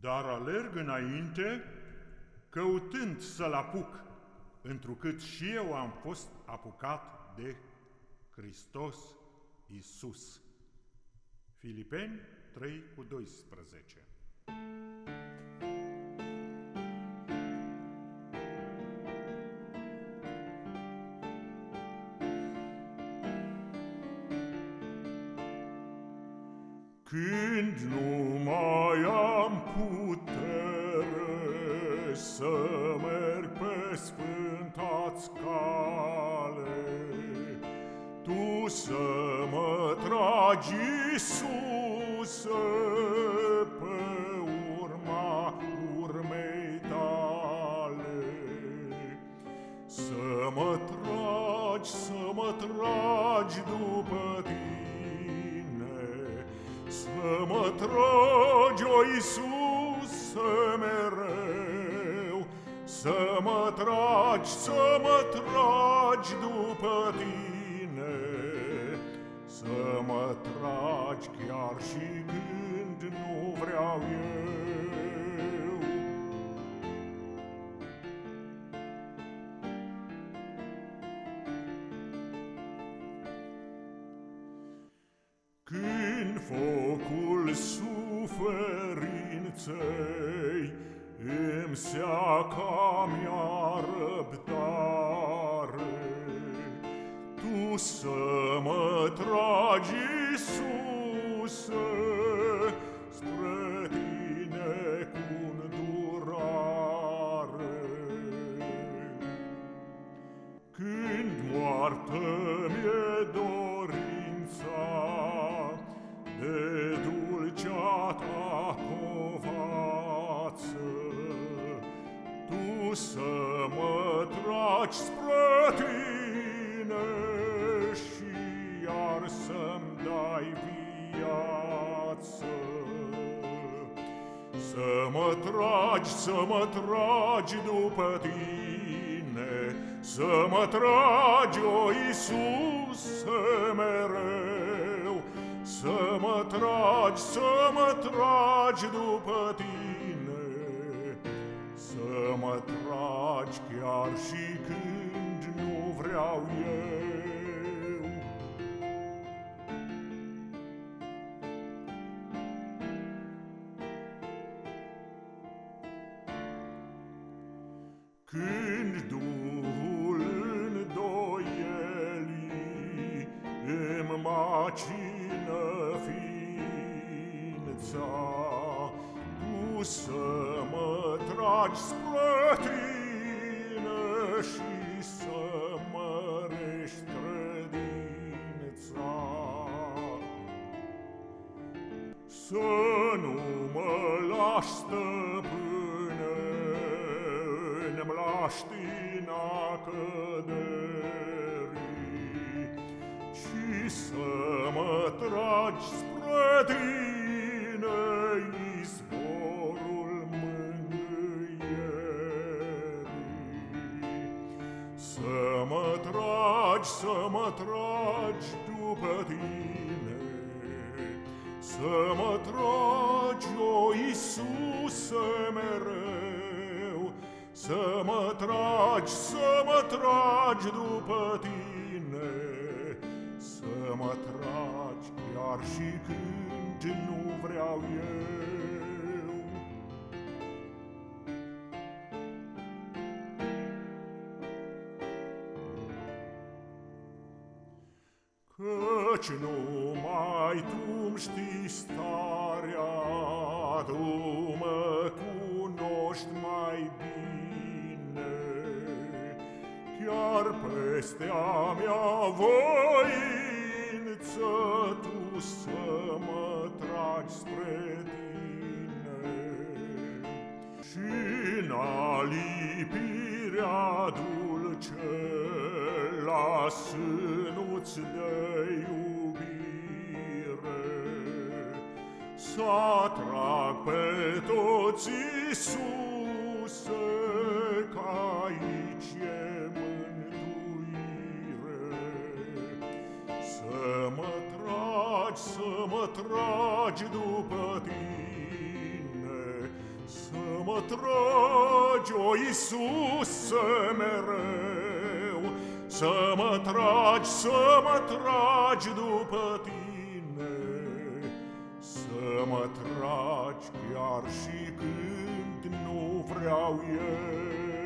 dar alerg înainte, căutând să-l apuc, întrucât și eu am fost apucat de Hristos Isus. Filipeni 3 cu 12 Când nu mai am putere să merg pe sfânta-ți cale, Tu să mă tragi, Iisuse, pe urma urmei tale. Să mă tragi, să mă tragi după tine, tragi, o Iisuse, mereu, Să mă tragi, să mă tragi după tine, Să mă tragi chiar și când nu vreau eu. Când focul suferinței, îmi seaca mea răbdare. Tu să mă tragi, Iisuse, spre tine cu durare. Când moartea să mă tragi spre tine și iar să-mi dai viață. Să mă tragi, să mă tragi după tine, Să mă tragi, o Iisus, mereu, să mă tragi, să mă tragi după tine, Să mă tragi chiar și când nu vreau eu. Când Duhul îndoielii îmi macină ființa, Tu să mă tragi spre tine și să mărești credința. Să nu mă lași, stăpâne, în mlaștina căderii, Ci să mă tragi spre tine, mă tragi după tine, Să mă tragi, o Iisuse, mereu, Să mă tragi, să mă tragi după tine, Să mă tragi chiar și când nu vreau eu. Căci numai Tu-mi știi starea, Tu mă cunoști mai bine, Chiar peste a mea voință Tu să mă tragi spre Tine. Și-n alipirea dulce la sânuț de iubire, Să atrag pe toți, Iisuse, că aici e mântuire. Să mă tragi, să mă tragi după tine, mă tragi, o Iisuse, mereu, Să mă tragi, să mă tragi după tine, Să mă tragi chiar și când nu vreau eu.